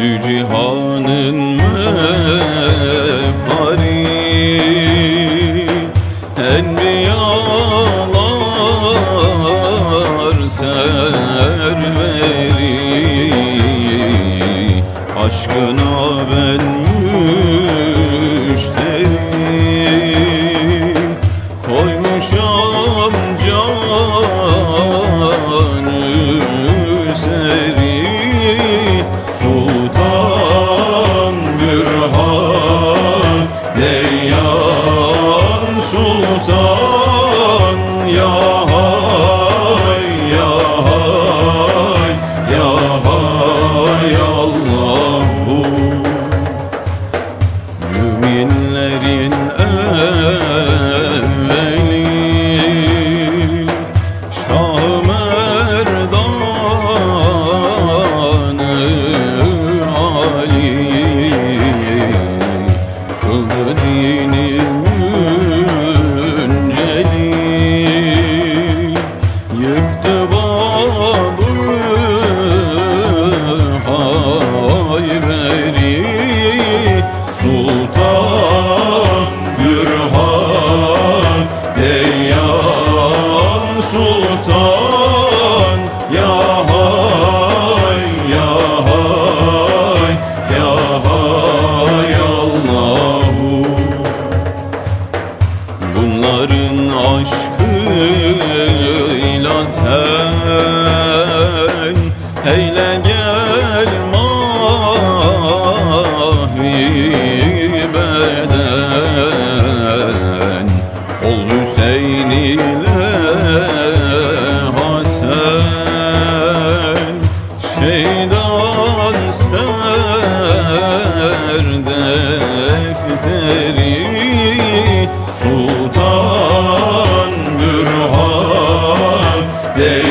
Dü cihanın mefari Enbiyalar serveri. Aşkına ben Bürhan Deyyan Sultan Ya hay ya hay Bunların aşkıyla sen Eyle Şeydan ser Sultan Bürhan Deyyan